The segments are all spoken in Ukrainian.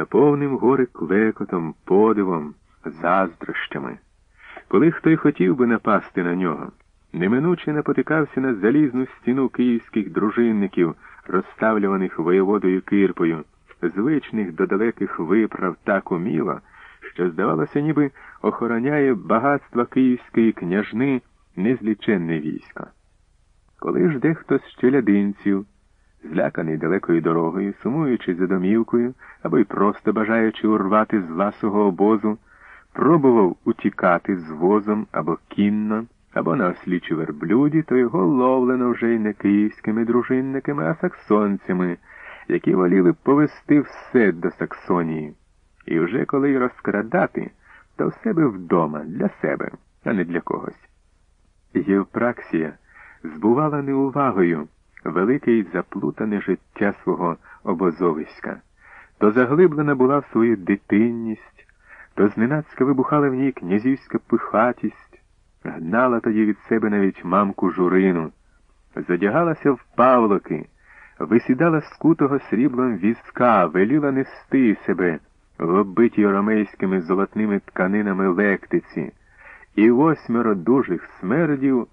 наповнив гори клекотом, подивом, заздрощами. Коли хто й хотів би напасти на нього, неминуче напотикався на залізну стіну київських дружинників, розставлюваних воєводою кирпою, звичних до далеких виправ так уміло, що, здавалося, ніби охороняє багатства київської княжни незліченне військо. Коли ж дехто з челядинців, зляканий далекою дорогою, сумуючи за домівкою або й просто бажаючи урвати з ласого обозу, пробував утікати з возом або кінно, або на ослічі верблюді, то його ловлено вже й не київськими дружинниками, а саксонцями, які воліли повести все до Саксонії. І вже коли й розкрадати, то в себе вдома, для себе, а не для когось. Євпраксія збувала неувагою велике й заплутане життя свого обозовиська, то заглиблена була в свою дитинність, то зненацька вибухала в ній князівська пихатість, гнала тоді від себе навіть мамку журину, задягалася в павлоки, висідала з кутого сріблом візка, веліла нести себе в оббитій ромейськими золотними тканинами лектиці, і восьмеро дужих смердів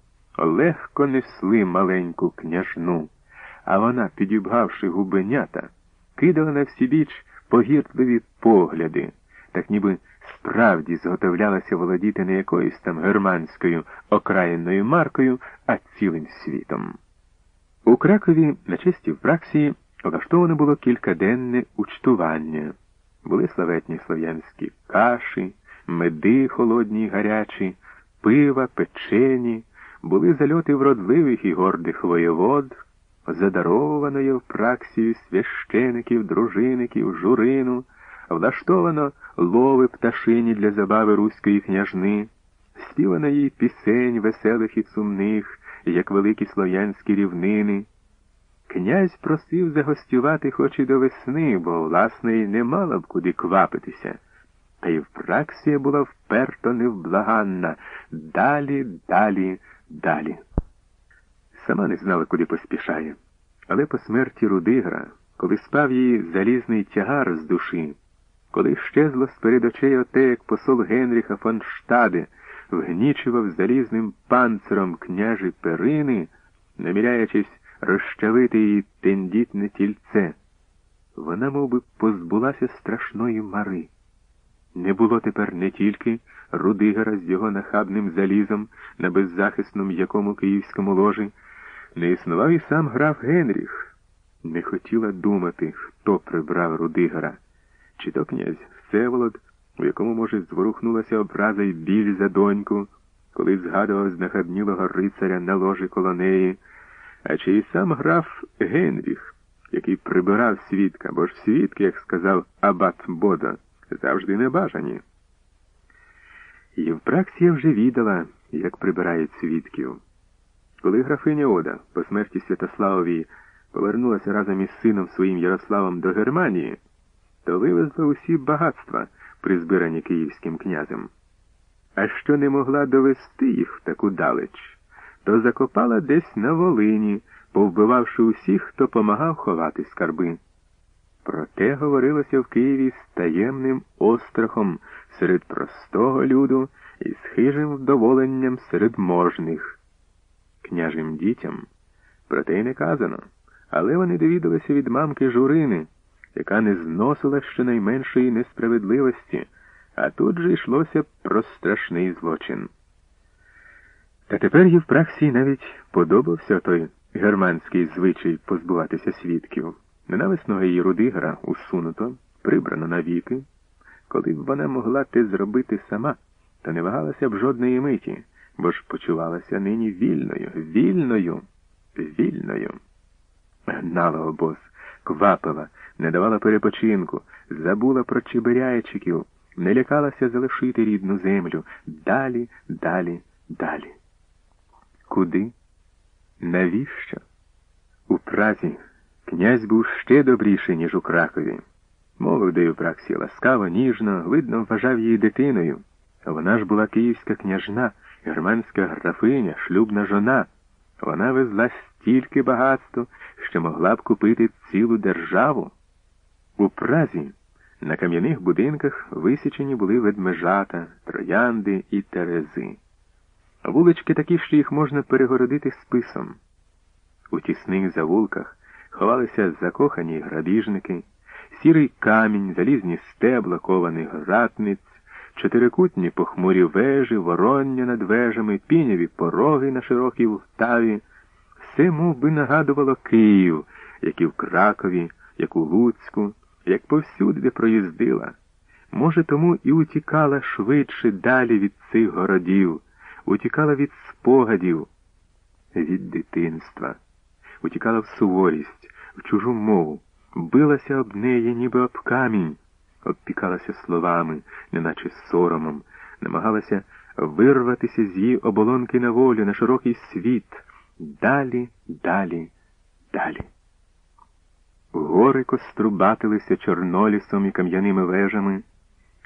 легко несли маленьку княжну, а вона, підібгавши губенята, кидала на всібіч погіртливі погляди, так ніби справді зготовлялася володіти не якоюсь там германською окраїнною маркою, а цілим світом. У Кракові на честі праксії влаштовано було кількаденне учтування. Були славетні слов'янські каші, меди холодні й гарячі, пива, печені, були зальоти вродливих і гордих воєвод, задаровано Євпраксію священиків, дружиників, журину, влаштовано лови пташині для забави руської княжни, співано їй пісень веселих і сумних, як великі слов'янські рівнини. Князь просив загостювати хоч і до весни, бо, власне, й не мала б куди квапитися. Та й впраксія була вперто невблаганна. Далі, далі, далі. Сама не знала, куди поспішає. Але по смерті Рудигра, коли спав її залізний тягар з душі, коли щезло з перед очей оте, як посол Генріха фон Штаде вгнічував залізним панциром княжі перини, наміряючись розчавити її тендітне тільце, вона мов би, позбулася страшної мари. Не було тепер не тільки Рудигера з його нахабним залізом на беззахисному якому київському ложі, не існував і сам граф Генріх. Не хотіла думати, хто прибрав Рудигера, чи то князь Всеволод, у якому, може, зворухнулася образа й біль за доньку, коли згадував знахабнілого рицаря на ложі коло неї, а чи і сам граф Генріх, який прибирав свідка, бо ж свідки, як сказав Абат Бода, завжди небажані. Євпраксія вже відала, як прибирають свідків. Коли графиня Ода по смерті Святославові повернулася разом із сином своїм Ярославом до Германії, то вивезла усі багатства, призбирані київським князем. А що не могла довести їх в таку далеч, то закопала десь на Волині, повбивавши усіх, хто помагав ховати скарби. Проте говорилося в Києві з таємним острахом серед простого люду і з хижим вдоволенням серед можних. Княжим дітям проте й не казано, але вони довідалися від мамки журини, яка не зносила щонайменшої несправедливості, а тут же йшлося про страшний злочин. Та тепер Євпраксії навіть подобався той германський звичай позбуватися свідків. Ненависного її рудигра усунуто, прибрано навіки. Коли б вона могла те зробити сама, то не вагалася б жодної миті, бо ж почувалася нині вільною, вільною, вільною. Гнала обоз, квапила, не давала перепочинку, забула про чебиряйчиків, не лякалася залишити рідну землю. Далі, далі, далі. Куди? Навіщо? У Празі князь був ще добріший, ніж у Кракові. Мовив до Євпраксі ласкаво, ніжно, видно, вважав її дитиною. Вона ж була київська княжна, германська графиня, шлюбна жона. Вона везла стільки багатства, що могла б купити цілу державу. У Празі На кам'яних будинках висічені були ведмежата, троянди і терези. Вулички такі, що їх можна перегородити списом. У тісних завулках ховалися закохані грабіжники, сірий камінь, залізні стебла кованих ратниць, чотирикутні похмурі вежі, вороння над вежами, піняві пороги на широкій Втаві. Все мов би, нагадувало Київ, як і в Кракові, як у Луцьку, як повсюди проїздила. Може, тому і утікала швидше далі від цих городів, утікала від спогадів, від дитинства, утікала в суворість, в чужу мову, билася об неї, ніби об камінь, обпікалася словами, неначе соромом, намагалася вирватися з її оболонки на волю, на широкий світ, далі, далі, далі. Гори кострубатилися чорнолісом і кам'яними вежами,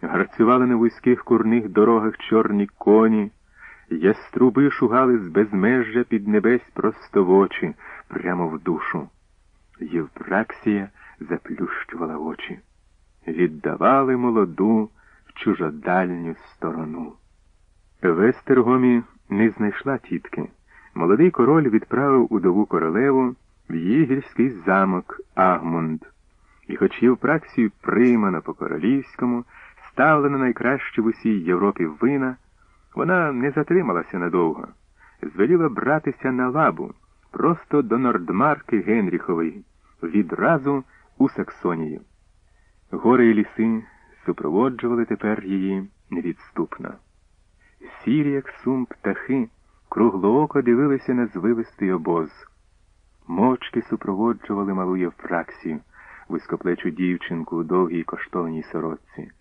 гарцювали на вузьких курних дорогах чорні коні, яструби шугали з безмежжя під небесь просто в очі, прямо в душу. Євпраксія заплющувала очі. Віддавали молоду в чужодальню сторону. В Естергомі не знайшла тітки. Молодий король відправив удову королеву в її гірський замок Агмунд. І хоч Євпраксію приймана по королівському, ставлена найкраще в усій Європі вина, вона не затрималася надовго, звеліла братися на лабу просто до Нордмарки Генріхової, відразу у Саксонію. Гори і ліси супроводжували тепер її невідступно. Сірі, як сум птахи, круглооко дивилися на звивистий обоз. Мовчки супроводжували малу Євпраксію, вископлечу дівчинку у довгій коштовній сорочці.